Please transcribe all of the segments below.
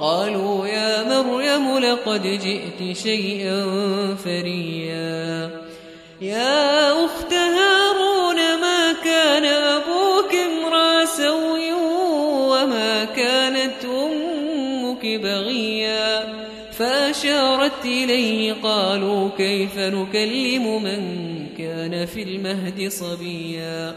قالوا يا مريم لقد جئت شيئا فريا. يا أخت هارون ما كان أبوك امرأ سوء وما كانت أمك بغيا؟ فأشارت إليه قالوا كيف نكلم من كان في المهد صبيا؟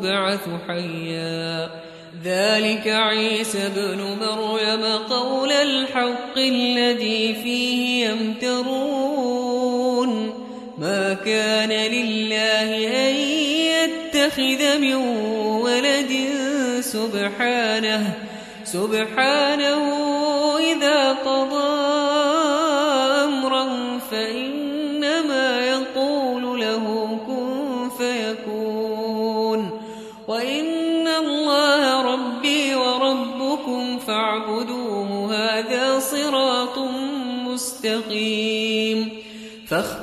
ويوم أبعث حيا. ذلك عيسى بن مريم قول الحق الذي فيه يمترون. ما كان لله أن يتخذ من ولد سبحانه سبحانه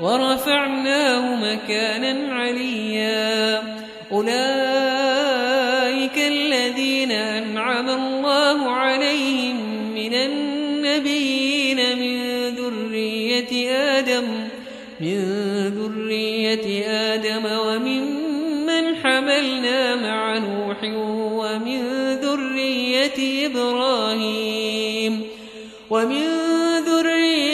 ورفعناه مكانا عليا. أولئك الذين أنعم الله عليهم من النبيين من ذرية آدم من ذرية آدم وممن حملنا مع نوح ومن ذرية إبراهيم ومن ذرية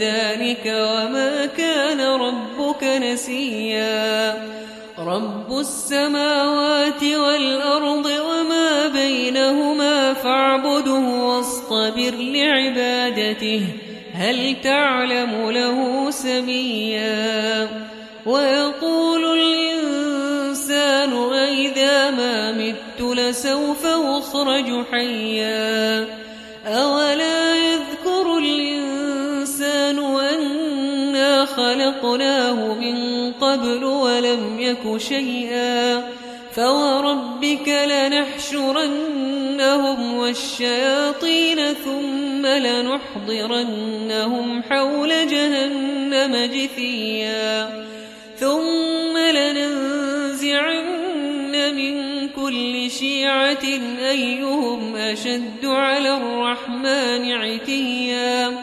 ذلك وما كان ربك نسيا. رب السماوات والأرض وما بينهما فاعبده واصطبر لعبادته هل تعلم له سميا؟ ويقول الإنسان أئذا ما مت لسوف أخرج حيا. أولا خلقناه من قبل ولم يك شيئا فوربك لنحشرنهم والشياطين ثم لنحضرنهم حول جهنم جثيا ثم لننزعن من كل شيعة أيهم أشد على الرحمن عتيا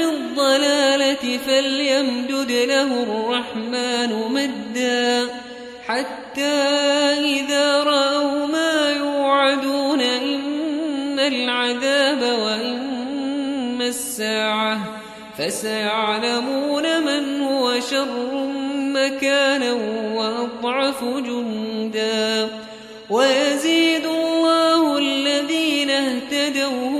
في الضلالة فليمدد له الرحمن مدا حتى إذا رأوا ما يوعدون إما العذاب وإما الساعة فسيعلمون من هو شر مكانا وأضعف جندا ويزيد الله الذين اهتدوا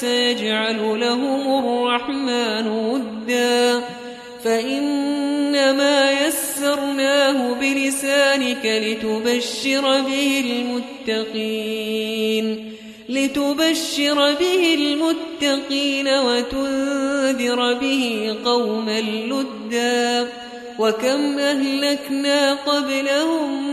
سيجعل لهم الرحمن ودا. فإنما يسرناه بلسانك لتبشر به المتقين. لتبشر به المتقين وتنذر به قوما لدا. وكم أهلكنا قبلهم